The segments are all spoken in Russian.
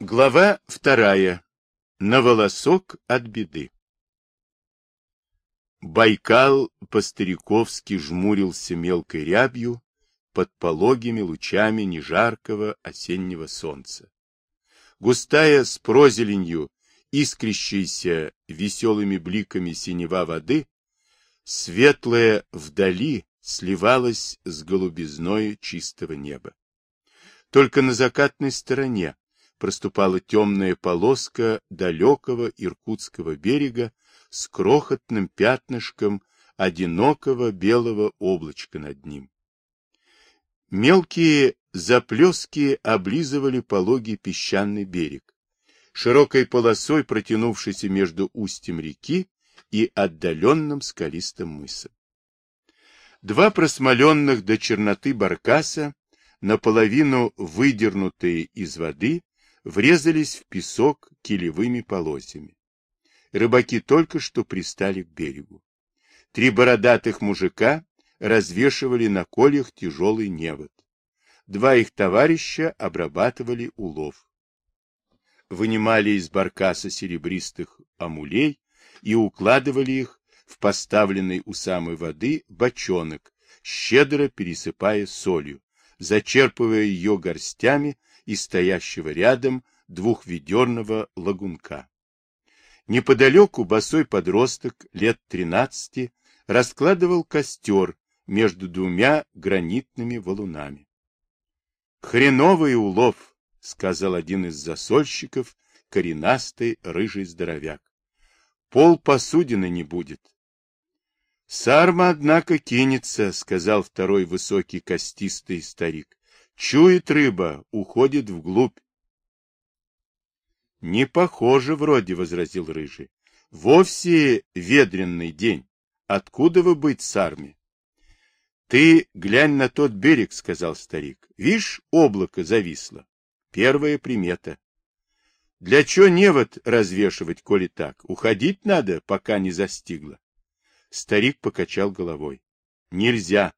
Глава вторая. На волосок от беды. Байкал по-стариковски жмурился мелкой рябью под пологими лучами нежаркого осеннего солнца. Густая с прозеленью, искрящаяся веселыми бликами синева воды, светлая вдали сливалась с голубизной чистого неба. Только на закатной стороне проступала темная полоска далекого Иркутского берега с крохотным пятнышком одинокого белого облачка над ним. Мелкие заплески облизывали пологий песчаный берег, широкой полосой протянувшейся между устьем реки и отдаленным скалистым мысом. Два просмоленных до черноты баркаса, наполовину выдернутые из воды, врезались в песок килевыми полосями. Рыбаки только что пристали к берегу. Три бородатых мужика развешивали на колях тяжелый невод. Два их товарища обрабатывали улов. Вынимали из баркаса серебристых амулей и укладывали их в поставленный у самой воды бочонок, щедро пересыпая солью, зачерпывая ее горстями и стоящего рядом двухведерного лагунка. Неподалеку босой подросток лет тринадцати раскладывал костер между двумя гранитными валунами. «Хреновый улов!» — сказал один из засольщиков, коренастый рыжий здоровяк. «Пол посудины не будет». «Сарма, однако, кинется», — сказал второй высокий костистый старик. Чует рыба, уходит вглубь. Не похоже вроде, — возразил Рыжий. Вовсе ведренный день. Откуда вы быть с армией? Ты глянь на тот берег, — сказал старик. Вишь, облако зависло. Первая примета. Для чего невод развешивать, коли так? Уходить надо, пока не застигло. Старик покачал головой. Нельзя.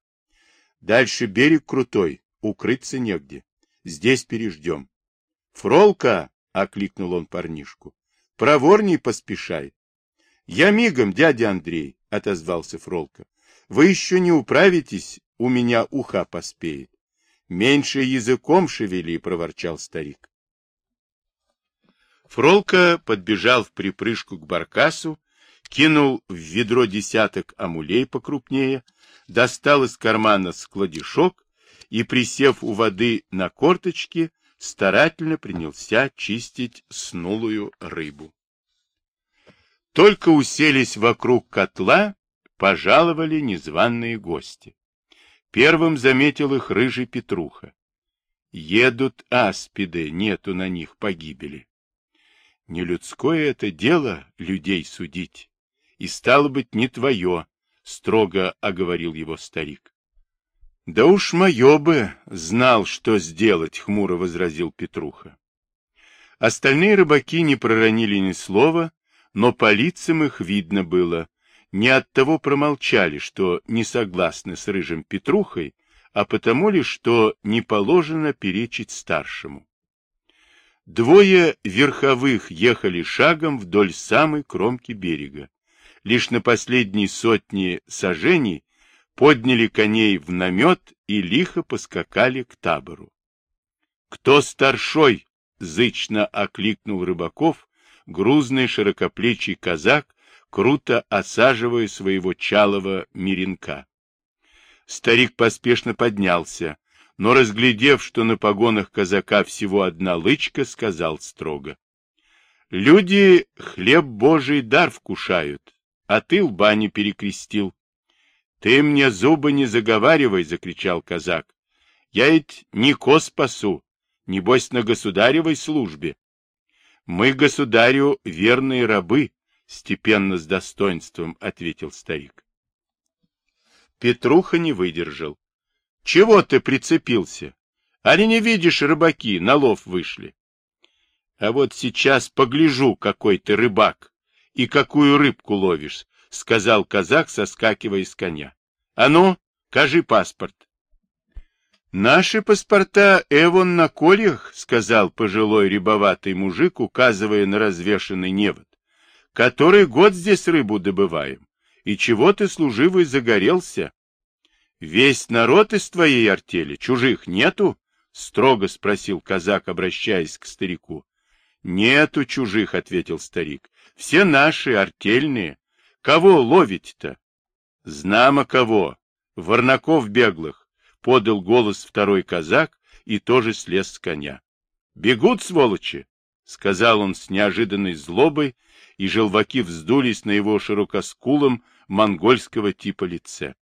Дальше берег крутой, укрыться негде. Здесь переждем. — Фролка! — окликнул он парнишку. — Проворней поспешай. — Я мигом, дядя Андрей, — отозвался Фролка. — Вы еще не управитесь, у меня уха поспеет. — Меньше языком шевели, — проворчал старик. Фролка подбежал в припрыжку к баркасу, кинул в ведро десяток амулей покрупнее, достал из кармана складишок и, присев у воды на корточки, старательно принялся чистить снулую рыбу. Только уселись вокруг котла, пожаловали незваные гости. Первым заметил их рыжий Петруха. Едут аспиды, нету на них погибели. Не людское это дело людей судить, и стало быть не твое, строго оговорил его старик. Да уж мое бы знал, что сделать, хмуро возразил Петруха. Остальные рыбаки не проронили ни слова, но по лицам их видно было. Не от того промолчали, что не согласны с рыжим Петрухой, а потому ли, что не положено перечить старшему. Двое верховых ехали шагом вдоль самой кромки берега. Лишь на последней сотне сажений подняли коней в намет и лихо поскакали к табору. — Кто старшой? — зычно окликнул Рыбаков, грузный широкоплечий казак, круто осаживая своего чалого миренка. Старик поспешно поднялся, но, разглядев, что на погонах казака всего одна лычка, сказал строго. — Люди хлеб божий дар вкушают, а ты лба не перекрестил. — Ты мне зубы не заговаривай, — закричал казак. — Я ведь не ко спасу, небось на государевой службе. — Мы государю верные рабы, — степенно с достоинством ответил старик. Петруха не выдержал. — Чего ты прицепился? Али не видишь, рыбаки на лов вышли? — А вот сейчас погляжу, какой ты рыбак и какую рыбку ловишь, — сказал казак, соскакивая с коня. — А ну, кажи паспорт. Наши паспорта Эвон на кольях, сказал пожилой рябоватый мужик, указывая на развешанный невод. Который год здесь рыбу добываем. И чего ты, служивый, загорелся? Весь народ из твоей артели, чужих нету? Строго спросил казак, обращаясь к старику. Нету чужих, ответил старик. Все наши, артельные. Кого ловить-то? Знамо кого. Варнаков беглых. Подал голос второй казак и тоже слез с коня. Бегут, сволочи! Сказал он с неожиданной злобой, и желваки вздулись на его широкоскулом монгольского типа лице.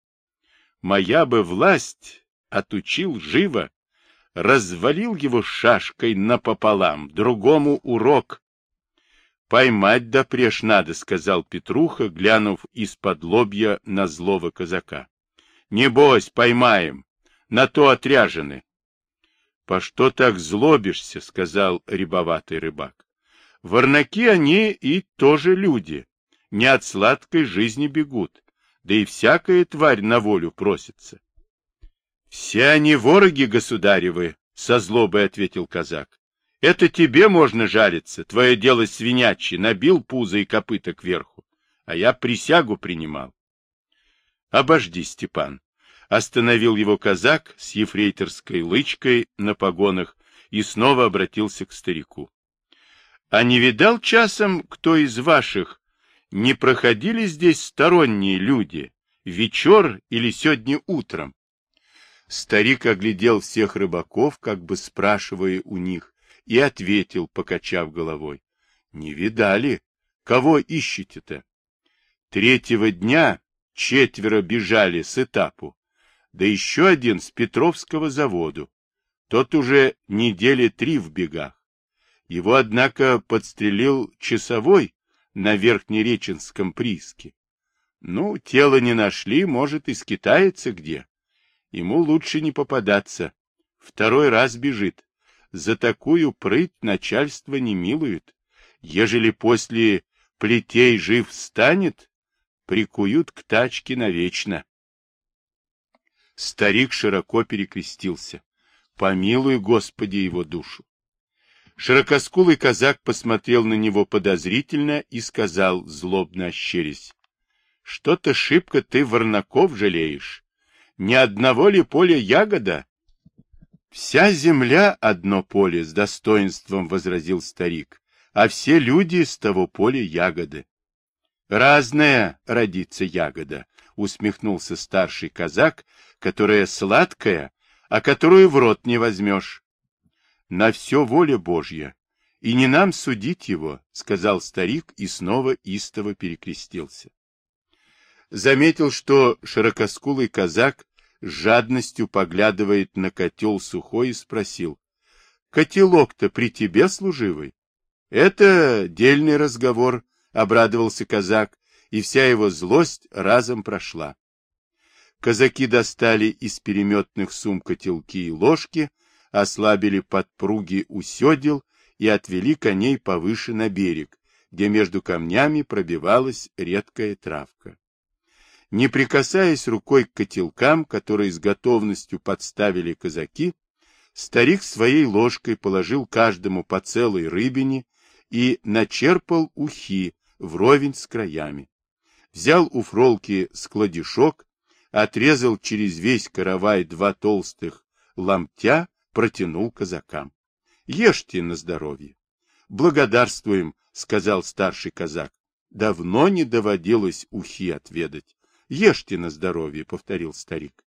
Моя бы власть отучил живо, развалил его шашкой напополам, другому урок. Поймать допреж надо, сказал Петруха, глянув из-под лобья на злого казака. Небось, поймаем, на то отряжены. По что так злобишься, сказал рябоватый рыбак. Варнаки они и тоже люди, не от сладкой жизни бегут, да и всякая тварь на волю просится. — Все они вороги государевы, — со злобой ответил казак. — Это тебе можно жариться, твое дело свинячье, набил пузо и копыта кверху, а я присягу принимал. — Обожди, Степан, — остановил его казак с ефрейторской лычкой на погонах и снова обратился к старику. — А не видал часом, кто из ваших не проходили здесь сторонние люди, вечер или сегодня утром? Старик оглядел всех рыбаков, как бы спрашивая у них, и ответил, покачав головой. — Не видали? Кого ищете-то? Третьего дня четверо бежали с этапу, да еще один с Петровского заводу. Тот уже недели три в бегах. Его, однако, подстрелил часовой, на Верхнереченском прииске. Ну, тело не нашли, может, и скитается где. Ему лучше не попадаться. Второй раз бежит. За такую прыть начальство не милует. Ежели после плетей жив станет, прикуют к тачке навечно. Старик широко перекрестился. Помилуй, Господи, его душу. Широкоскулый казак посмотрел на него подозрительно и сказал, злобно ощерясь, — Что-то шибко ты Варнаков жалеешь. Ни одного ли поля ягода? — Вся земля — одно поле, — с достоинством возразил старик, — а все люди с того поля ягоды. — Разная родится ягода, — усмехнулся старший казак, — которая сладкая, а которую в рот не возьмешь. На все воля Божья, и не нам судить его, — сказал старик и снова истово перекрестился. Заметил, что широкоскулый казак с жадностью поглядывает на котел сухой и спросил, — Котелок-то при тебе служивый? — Это дельный разговор, — обрадовался казак, и вся его злость разом прошла. Казаки достали из переметных сум котелки и ложки, ослабили подпруги у седел и отвели коней повыше на берег, где между камнями пробивалась редкая травка. Не прикасаясь рукой к котелкам, которые с готовностью подставили казаки, старик своей ложкой положил каждому по целой рыбине и начерпал ухи вровень с краями. Взял у фролки складишок, отрезал через весь каравай два толстых ломтя протянул казакам. — Ешьте на здоровье. — Благодарствуем, — сказал старший казак. — Давно не доводилось ухи отведать. — Ешьте на здоровье, — повторил старик.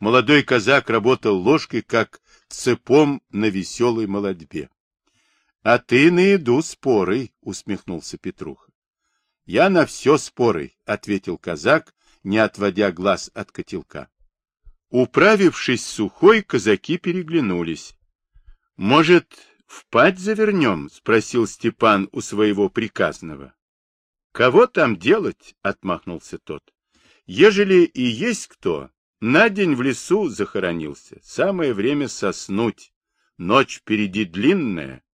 Молодой казак работал ложкой, как цепом на веселой молодьбе. — А ты на еду спорой, — усмехнулся Петруха. — Я на все спорой, — ответил казак, не отводя глаз от котелка. Управившись сухой, казаки переглянулись. — Может, в завернем? — спросил Степан у своего приказного. — Кого там делать? — отмахнулся тот. — Ежели и есть кто, на день в лесу захоронился. Самое время соснуть. Ночь впереди длинная.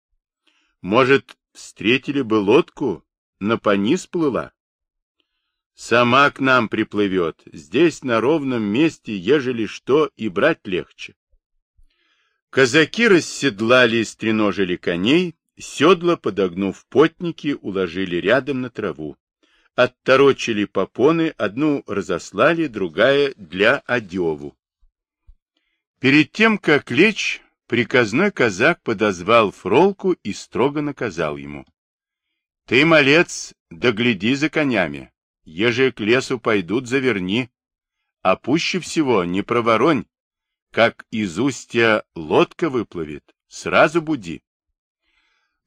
Может, встретили бы лодку, на пони сплыла? Сама к нам приплывет. Здесь на ровном месте, ежели что, и брать легче. Казаки расседлали и стреножили коней, седла, подогнув потники, уложили рядом на траву. Отторочили попоны, одну разослали, другая для одеву. Перед тем, как лечь, приказной казак подозвал Фролку и строго наказал ему. — Ты, малец, догляди за конями. Еже к лесу пойдут, заверни. А пуще всего не проворонь, как из устья лодка выплывет, сразу буди. —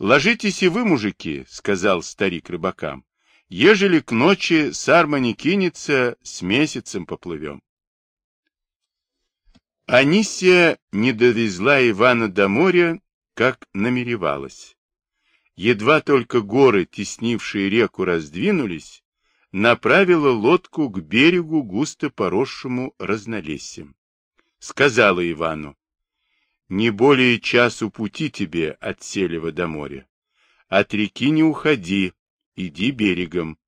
Ложитесь и вы, мужики, — сказал старик рыбакам. — Ежели к ночи сарма не кинется, с месяцем поплывем. Анисия не довезла Ивана до моря, как намеревалась. Едва только горы, теснившие реку, раздвинулись, направила лодку к берегу, густо поросшему разнолесьем сказала Ивану, «Не более часу пути тебе от Селева до моря. От реки не уходи, иди берегом.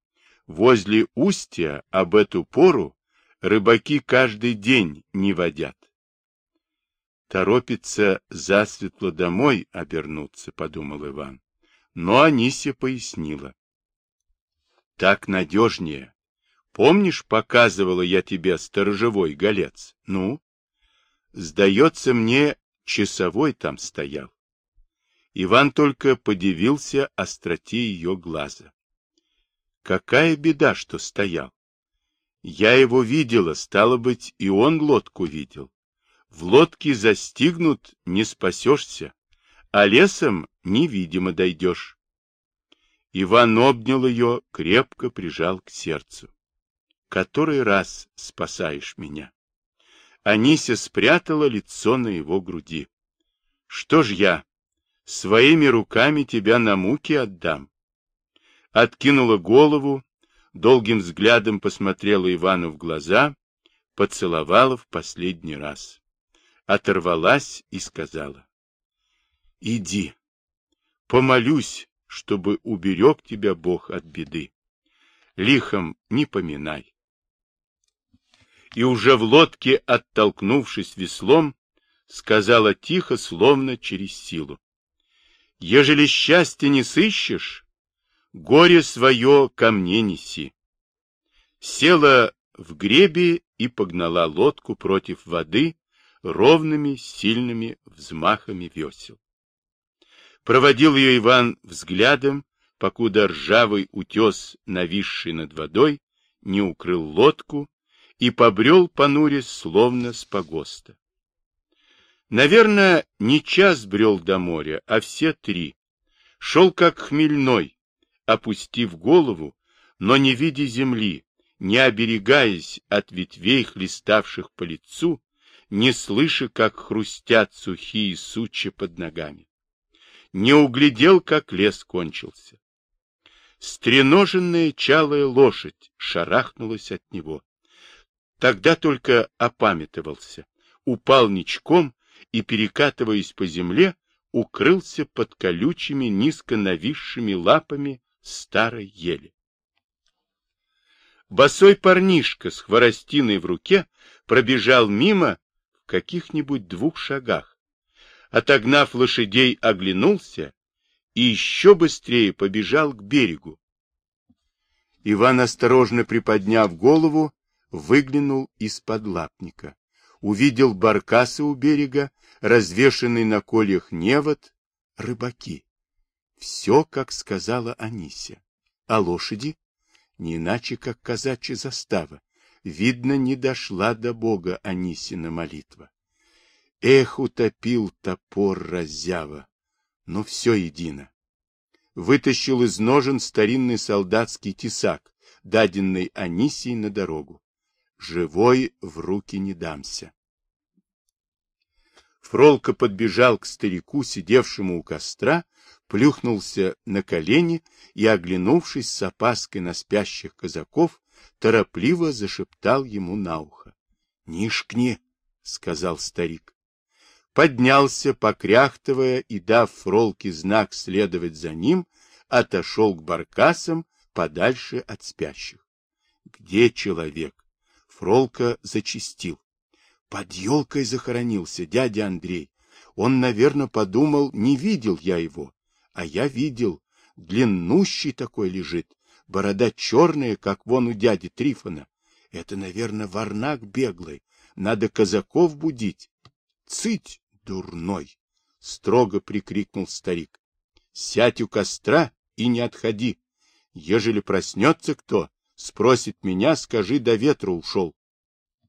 Возле устья об эту пору рыбаки каждый день не водят. Торопится засветло домой обернуться, подумал Иван. Но Анисия пояснила. Так надежнее. Помнишь, показывала я тебе сторожевой голец? Ну, Сдается мне, часовой там стоял. Иван только подивился остроте ее глаза. Какая беда, что стоял. Я его видела, стало быть, и он лодку видел. В лодке застигнут, не спасешься, а лесом невидимо дойдешь. Иван обнял ее, крепко прижал к сердцу. Который раз спасаешь меня? Анися спрятала лицо на его груди. — Что ж я, своими руками тебя на муки отдам? Откинула голову, долгим взглядом посмотрела Ивану в глаза, поцеловала в последний раз. Оторвалась и сказала. — Иди, помолюсь, чтобы уберег тебя Бог от беды. Лихом не поминай и уже в лодке, оттолкнувшись веслом, сказала тихо, словно через силу. Ежели счастье не сыщешь, горе свое ко мне неси. Села в гребе и погнала лодку против воды ровными, сильными взмахами весел. Проводил ее Иван взглядом, покуда ржавый утес, нависший над водой, не укрыл лодку, и побрел понурясь, словно с погоста. Наверное, не час брел до моря, а все три. Шел как хмельной, опустив голову, но не видя земли, не оберегаясь от ветвей, хлеставших по лицу, не слыша, как хрустят сухие сучья под ногами. Не углядел, как лес кончился. Стреноженная чалая лошадь шарахнулась от него. Тогда только опамятовался, упал ничком и, перекатываясь по земле, укрылся под колючими, низко нависшими лапами старой ели. Босой парнишка с хворостиной в руке пробежал мимо в каких-нибудь двух шагах. Отогнав лошадей, оглянулся и еще быстрее побежал к берегу. Иван, осторожно приподняв голову, выглянул из-под лапника. Увидел баркасы у берега, развешанный на кольях невод, рыбаки. Все, как сказала Анися. А лошади? Не иначе, как казачья застава. Видно, не дошла до Бога Анисина молитва. Эх, утопил топор разява. Но все едино. Вытащил из ножен старинный солдатский тесак, даденный Анисией на дорогу живой в руки не дамся. Фролка подбежал к старику, сидевшему у костра, плюхнулся на колени и, оглянувшись с опаской на спящих казаков, торопливо зашептал ему на ухо. — Нишкни, — сказал старик. Поднялся, покряхтывая, и, дав Фролке знак следовать за ним, отошел к баркасам подальше от спящих. Где человек? Фролка зачистил. Под елкой захоронился дядя Андрей. Он, наверное, подумал, не видел я его. А я видел. Длиннущий такой лежит. Борода черная, как вон у дяди Трифона. Это, наверное, варнак беглый. Надо казаков будить. Цыть, дурной! — строго прикрикнул старик. — Сядь у костра и не отходи. Ежели проснется кто, спросит меня, скажи, до ветра ушел.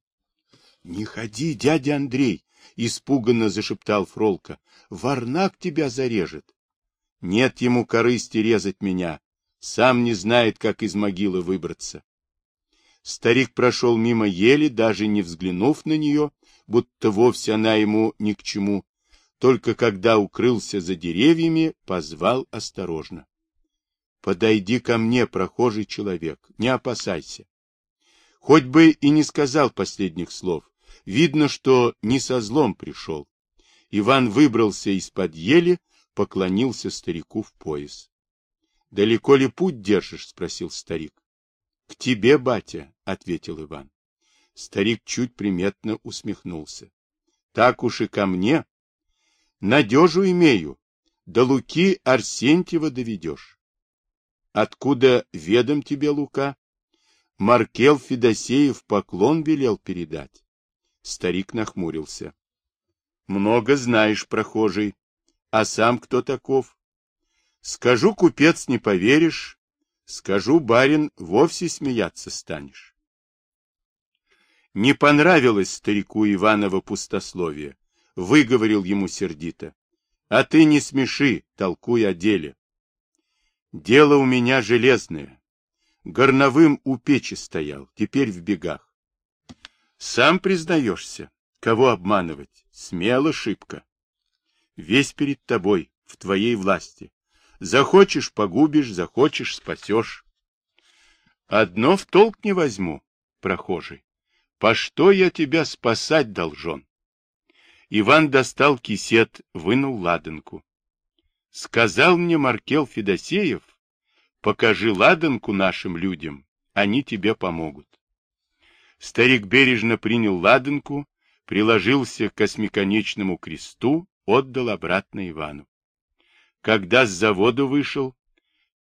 — Не ходи, дядя Андрей! — испуганно зашептал Фролка. — Варнак тебя зарежет. Нет ему корысти резать меня. Сам не знает, как из могилы выбраться. Старик прошел мимо ели, даже не взглянув на нее, будто вовсе она ему ни к чему. Только когда укрылся за деревьями, позвал осторожно. — Подойди ко мне, прохожий человек, не опасайся. Хоть бы и не сказал последних слов, видно, что не со злом пришел. Иван выбрался из-под ели, поклонился старику в пояс. — Далеко ли путь держишь? — спросил старик. — К тебе, батя, — ответил Иван. Старик чуть приметно усмехнулся. — Так уж и ко мне. Надежу имею. До Луки Арсентьева доведешь. Откуда ведом тебе, Лука? Маркел Федосеев поклон велел передать. Старик нахмурился. — Много знаешь, прохожий. А сам кто таков? Скажу, купец, не поверишь. Скажу, барин, вовсе смеяться станешь. Не понравилось старику Иванова пустословие. Выговорил ему сердито. А ты не смеши, толкуй о деле. Дело у меня железное. Горновым у печи стоял, теперь в бегах. Сам признаешься, кого обманывать, смело шибко. Весь перед тобой, в твоей власти. Захочешь — погубишь, захочешь — спасешь. Одно в толк не возьму, прохожий. По что я тебя спасать должен? Иван достал кисет, вынул ладанку. Сказал мне Маркел Федосеев, покажи ладанку нашим людям, они тебе помогут. Старик бережно принял ладанку, приложился к осьмиконечному кресту, отдал обратно Ивану. Когда с завода вышел,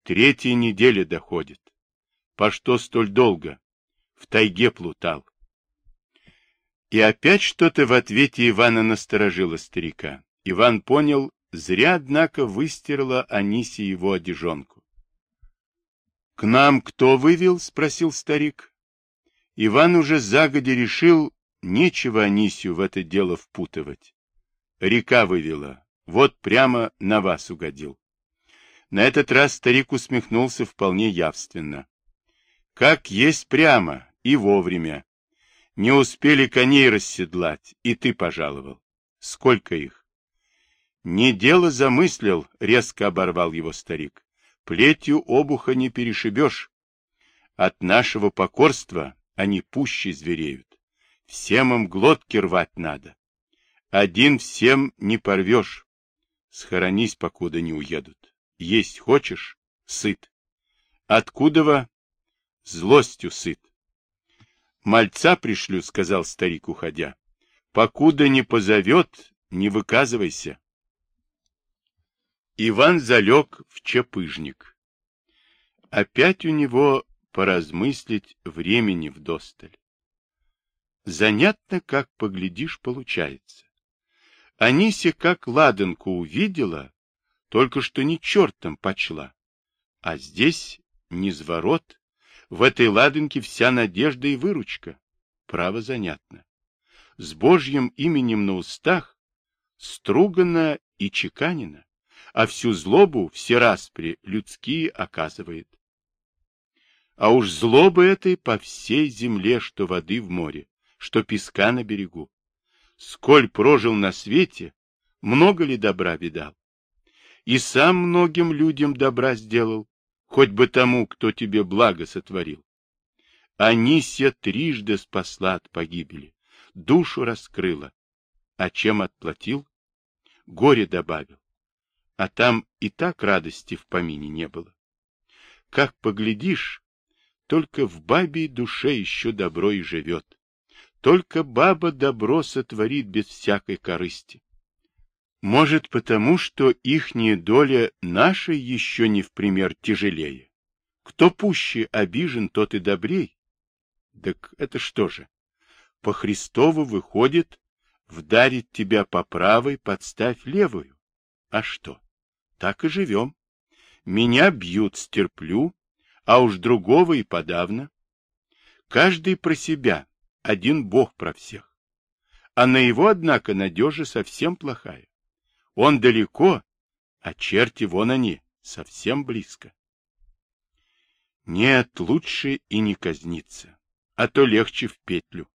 третья неделя доходит. По что столь долго? В тайге плутал. И опять что-то в ответе Ивана насторожило старика. Иван понял, зря, однако, выстирала Аниси его одежонку. — К нам кто вывел? — спросил старик. Иван уже загоди решил, нечего Анисию в это дело впутывать. Река вывела, вот прямо на вас угодил. На этот раз старик усмехнулся вполне явственно. Как есть прямо и вовремя. Не успели коней расседлать, и ты пожаловал. Сколько их? Не дело замыслил, резко оборвал его старик. Плетью обуха не перешибешь. От нашего покорства они пуще звереют. Всем им глотки рвать надо. Один всем не порвешь. Схоронись, покуда не уедут. Есть хочешь? Сыт. Откуда во? Злостью сыт. Мальца пришлю, сказал старик, уходя. Покуда не позовет, не выказывайся. Иван залег в чепыжник. Опять у него поразмыслить времени вдосталь. Занятно, как поглядишь, получается. Анися как ладанку увидела, только что не чертом почла. А здесь низворот, в этой ладанке вся надежда и выручка. Право занятно. С Божьим именем на устах стругано и чеканено, а всю злобу, все распри людские оказывает. А уж злобы этой по всей земле, что воды в море, что песка на берегу сколь прожил на свете, много ли добра видал? И сам многим людям добра сделал, хоть бы тому, кто тебе благо сотворил. Анисия трижды спасла от погибели, душу раскрыла. А чем отплатил? Горе добавил. А там и так радости в помине не было. Как поглядишь, только в бабе душе еще добро и живет. Только баба добро сотворит без всякой корысти. Может, потому, что ихняя доля нашей еще не в пример тяжелее. Кто пуще обижен, тот и добрей. Так это что же? По Христову выходит, вдарит тебя по правой, подставь левую. А что? Так и живем. Меня бьют, стерплю, а уж другого и подавно. Каждый про себя, один Бог про всех. А на его, однако, надежа совсем плохая. Он далеко, а черти вон они, совсем близко. Нет, лучше и не казниться, а то легче в петлю.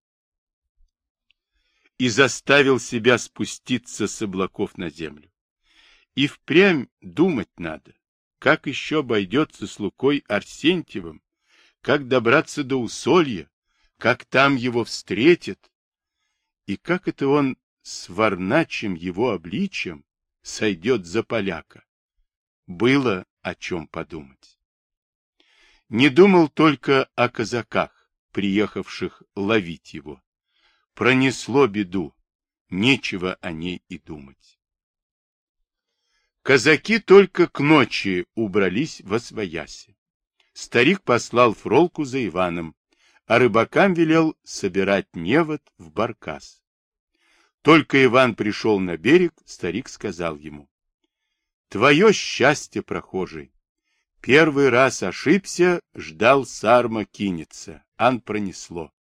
И заставил себя спуститься с облаков на землю. И впрямь думать надо, как еще обойдется с Лукой Арсентьевым, как добраться до усолья, как там его встретят, и как это он с варначим его обличием сойдет за поляка. Было о чем подумать. Не думал только о казаках, приехавших ловить его. Пронесло беду, нечего о ней и думать. Казаки только к ночи убрались во свояси. Старик послал фролку за Иваном, а рыбакам велел собирать невод в баркас. Только Иван пришел на берег, старик сказал ему. Твое счастье, прохожий. Первый раз ошибся, ждал сарма кинется, ан пронесло.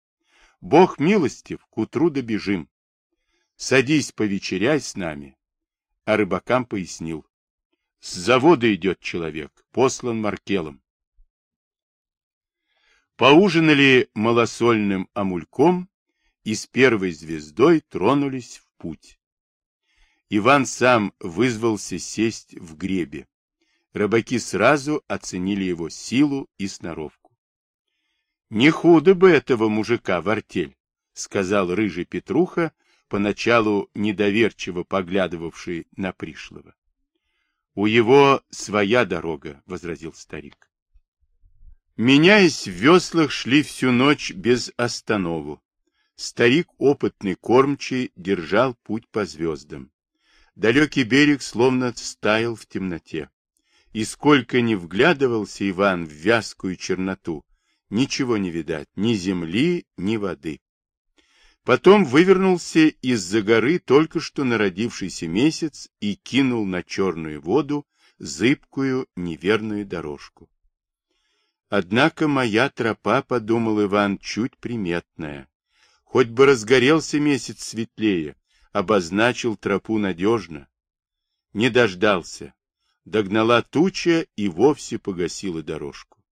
Бог милостив, к утру добежим. Садись, повечеряй с нами. А рыбакам пояснил. С завода идет человек, послан Маркелом. Поужинали малосольным амульком и с первой звездой тронулись в путь. Иван сам вызвался сесть в гребе. Рыбаки сразу оценили его силу и сноровку. — Не худо бы этого мужика в артель, — сказал рыжий Петруха, поначалу недоверчиво поглядывавший на пришлого. — У его своя дорога, — возразил старик. Меняясь в веслах, шли всю ночь без останову. Старик, опытный кормчий, держал путь по звездам. Далекий берег словно стаял в темноте. И сколько ни вглядывался Иван в вязкую черноту, ничего не видать, ни земли, ни воды. Потом вывернулся из-за горы только что народившийся месяц и кинул на черную воду зыбкую неверную дорожку. Однако моя тропа, подумал Иван, чуть приметная. Хоть бы разгорелся месяц светлее, обозначил тропу надежно. Не дождался. Догнала туча и вовсе погасила дорожку.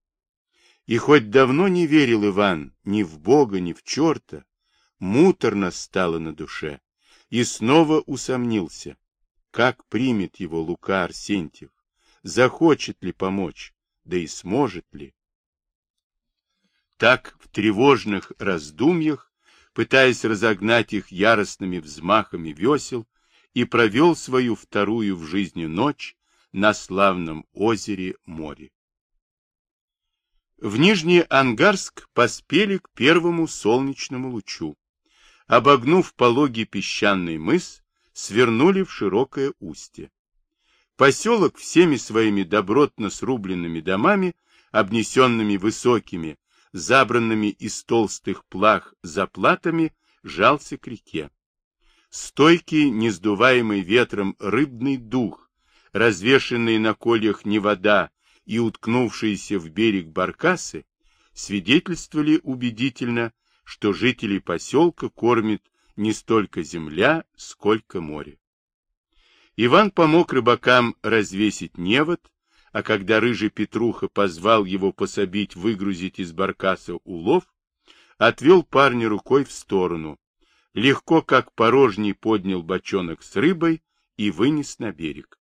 И хоть давно не верил Иван ни в Бога, ни в черта, муторно стало на душе, и снова усомнился, как примет его Лука Арсентьев, захочет ли помочь, да и сможет ли. Так в тревожных раздумьях пытаясь разогнать их яростными взмахами весел, и провел свою вторую в жизни ночь на славном озере море. В Нижний Ангарск поспели к первому солнечному лучу. Обогнув пологий песчаный мыс, свернули в широкое устье. Поселок всеми своими добротно срубленными домами, обнесенными высокими, забранными из толстых плах заплатами, жался к реке. Стойкий, не сдуваемый ветром рыбный дух, развешенный на кольях не вода и уткнувшиеся в берег баркасы, свидетельствовали убедительно, что жителей поселка кормит не столько земля, сколько море. Иван помог рыбакам развесить невод, а когда рыжий Петруха позвал его пособить выгрузить из баркаса улов, отвел парня рукой в сторону, легко как порожний поднял бочонок с рыбой и вынес на берег.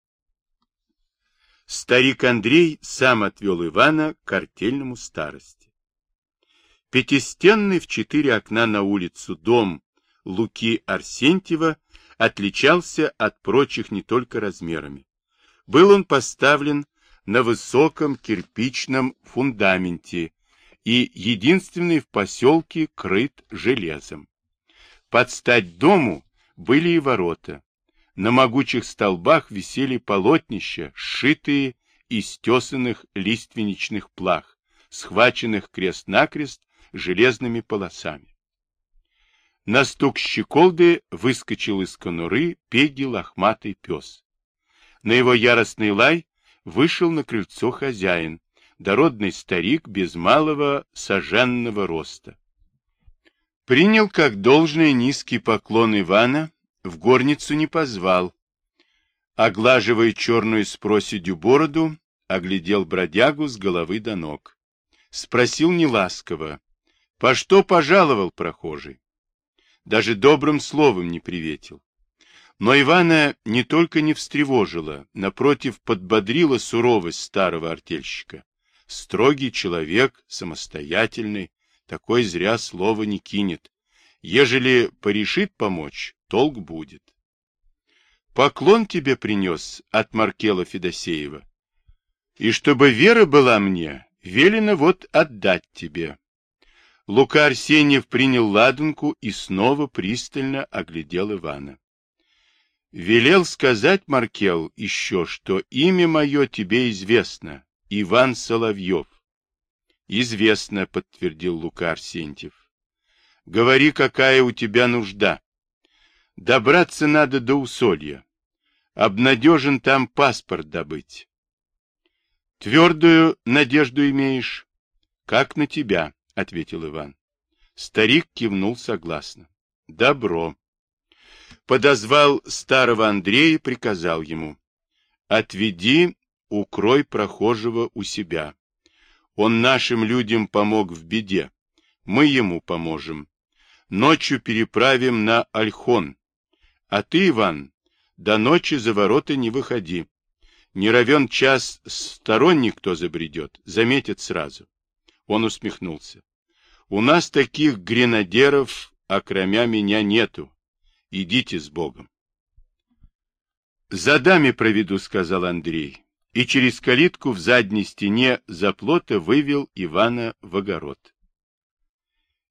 Старик Андрей сам отвел Ивана к артельному старости. Пятистенный в четыре окна на улицу дом Луки Арсентьева отличался от прочих не только размерами. Был он поставлен на высоком кирпичном фундаменте и единственный в поселке крыт железом. Под стать дому были и ворота. На могучих столбах висели полотнища, сшитые из тесанных лиственничных плах, схваченных крест-накрест железными полосами. На стук щеколды выскочил из конуры пеги лохматый пес. На его яростный лай вышел на крыльцо хозяин, дородный старик без малого соженного роста. Принял как должное низкий поклон Ивана, в горницу не позвал. Оглаживая черную с проседью бороду, оглядел бродягу с головы до ног. Спросил неласково, по что пожаловал прохожий? Даже добрым словом не приветил. Но Ивана не только не встревожила, напротив, подбодрила суровость старого артельщика. Строгий человек, самостоятельный, такой зря слова не кинет. Ежели порешит помочь, толк будет. Поклон тебе принес от Маркела Федосеева. И чтобы вера была мне, велено вот отдать тебе. Лука Арсеньев принял ладунку и снова пристально оглядел Ивана. Велел сказать, Маркел, еще, что имя мое тебе известно, Иван Соловьев. Известно, подтвердил Лука Арсентьев. Говори, какая у тебя нужда. Добраться надо до усолья. Обнадежен там паспорт добыть. Твердую надежду имеешь? Как на тебя, ответил Иван. Старик кивнул согласно. Добро. Подозвал старого Андрея и приказал ему. Отведи, укрой прохожего у себя. Он нашим людям помог в беде. Мы ему поможем. Ночью переправим на Альхон. А ты, Иван, до ночи за ворота не выходи. Не равен час сторонний кто забредет, заметит сразу. Он усмехнулся. У нас таких гренадеров, окромя меня, нету. Идите с Богом. За дами проведу, сказал Андрей, и через калитку в задней стене заплота вывел Ивана в огород.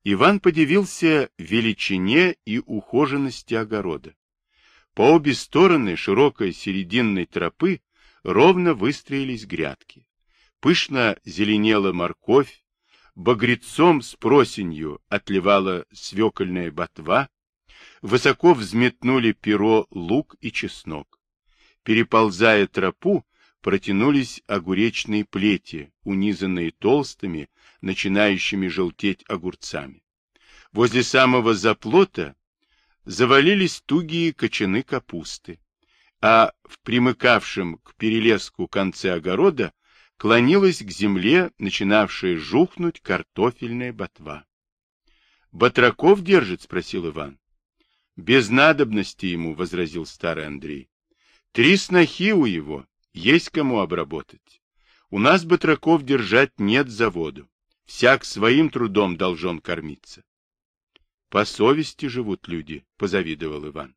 Иван подивился величине и ухоженности огорода. По обе стороны широкой серединной тропы ровно выстроились грядки. Пышно зеленела морковь, багрецом с просенью отливала свекольная ботва, высоко взметнули перо лук и чеснок. Переползая тропу, протянулись огуречные плети, унизанные толстыми, начинающими желтеть огурцами. Возле самого заплота завалились тугие кочаны капусты, а в примыкавшем к перелеску конце огорода клонилась к земле начинавшая жухнуть картофельная ботва. — Батраков держит? — спросил Иван. — Без надобности ему, — возразил старый Андрей. — Три снохи у его, есть кому обработать. У нас батраков держать нет заводу. Всяк своим трудом должен кормиться. По совести живут люди, — позавидовал Иван.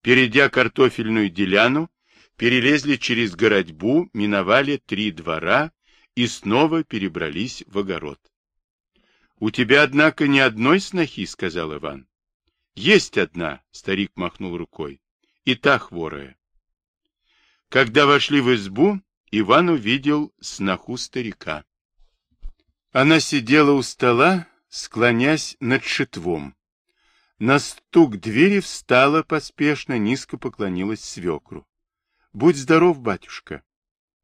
Перейдя картофельную деляну, перелезли через городьбу, миновали три двора и снова перебрались в огород. — У тебя, однако, ни одной снохи, — сказал Иван. — Есть одна, — старик махнул рукой, — и та хворая. Когда вошли в избу, Иван увидел сноху старика. Она сидела у стола, склонясь над шитвом. На стук двери встала поспешно, низко поклонилась свекру. Будь здоров, батюшка.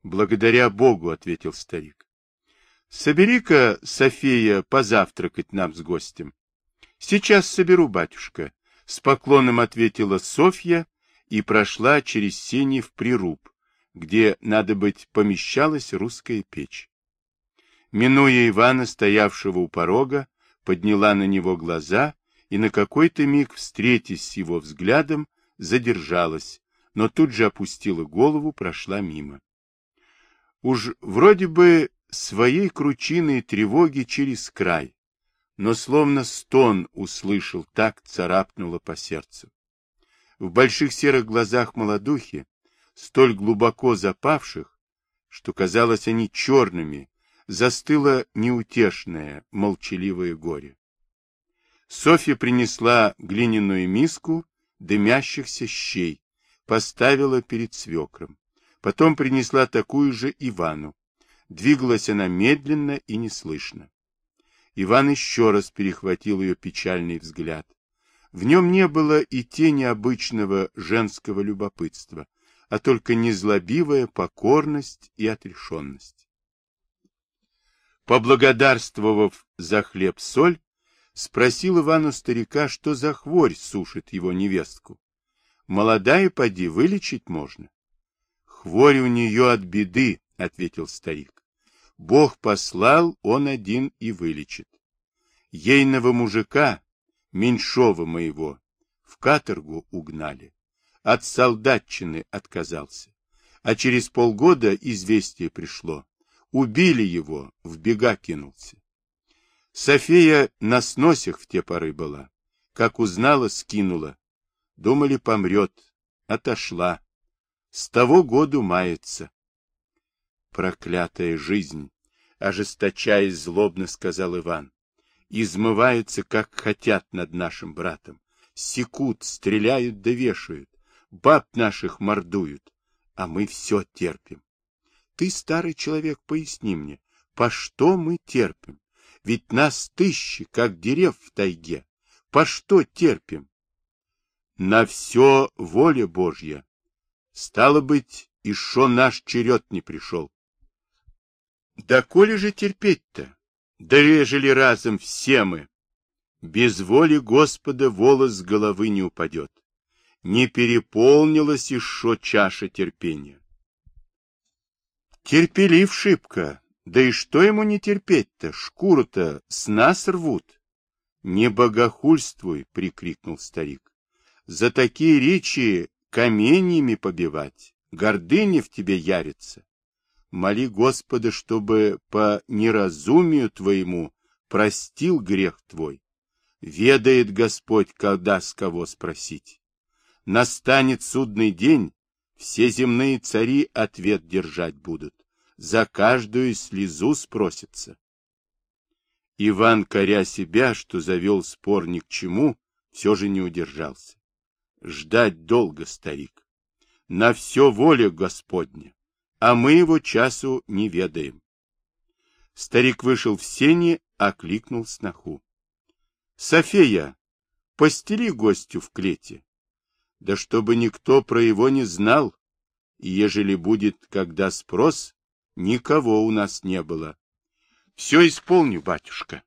Благодаря Богу, ответил старик. Собери-ка, София, позавтракать нам с гостем. Сейчас соберу, батюшка, с поклоном ответила Софья и прошла через сени в прируб, где, надо быть, помещалась русская печь. Минуя Ивана, стоявшего у порога, подняла на него глаза и на какой-то миг, встретясь с его взглядом, задержалась, но тут же опустила голову, прошла мимо. Уж вроде бы своей кручиной тревоги через край, но словно стон услышал, так царапнуло по сердцу. В больших серых глазах молодухи, столь глубоко запавших, что казалось они черными, застыло неутешное, молчаливое горе. Софья принесла глиняную миску дымящихся щей, поставила перед свекром. Потом принесла такую же Ивану. Двигалась она медленно и неслышно. Иван еще раз перехватил ее печальный взгляд. В нем не было и тени обычного женского любопытства, а только незлобивая покорность и отрешенность. Поблагодарствовав за хлеб-соль, спросил Ивану старика, что за хворь сушит его невестку. Молодая поди вылечить можно. Хворь у нее от беды, — ответил старик. Бог послал, он один и вылечит. Ейного мужика, меньшого моего, в каторгу угнали. От солдатчины отказался. А через полгода известие пришло. Убили его, в бега кинулся. София на сносях в те поры была. Как узнала, скинула. Думали, помрет. Отошла. С того года мается. Проклятая жизнь, ожесточаясь злобно, сказал Иван. Измываются, как хотят над нашим братом. Секут, стреляют да вешают. Баб наших мордуют. А мы все терпим. Ты, старый человек, поясни мне, по что мы терпим? Ведь нас тысячи, как дерев в тайге. По что терпим? На все воля Божья. Стало быть, и шо наш черед не пришел. Да коли же терпеть-то? Да ежели разом все мы. Без воли Господа волос с головы не упадет. Не переполнилась еще чаша терпения. Терпелив шибко, да и что ему не терпеть-то? Шкуру-то с нас рвут. Не богохульствуй, прикрикнул старик. За такие речи каменьями побивать, гордыня в тебе ярится. Моли Господа, чтобы по неразумию твоему простил грех твой. Ведает Господь, когда с кого спросить. Настанет судный день, все земные цари ответ держать будут за каждую слезу спросится. Иван, коря себя, что завел спор ни к чему, все же не удержался. Ждать долго, старик. На все воля Господня, а мы его часу не ведаем. Старик вышел в сени, окликнул сноху. — София, постели гостю в клете. Да чтобы никто про его не знал, и ежели будет, когда спрос, Никого у нас не было. Все исполню, батюшка.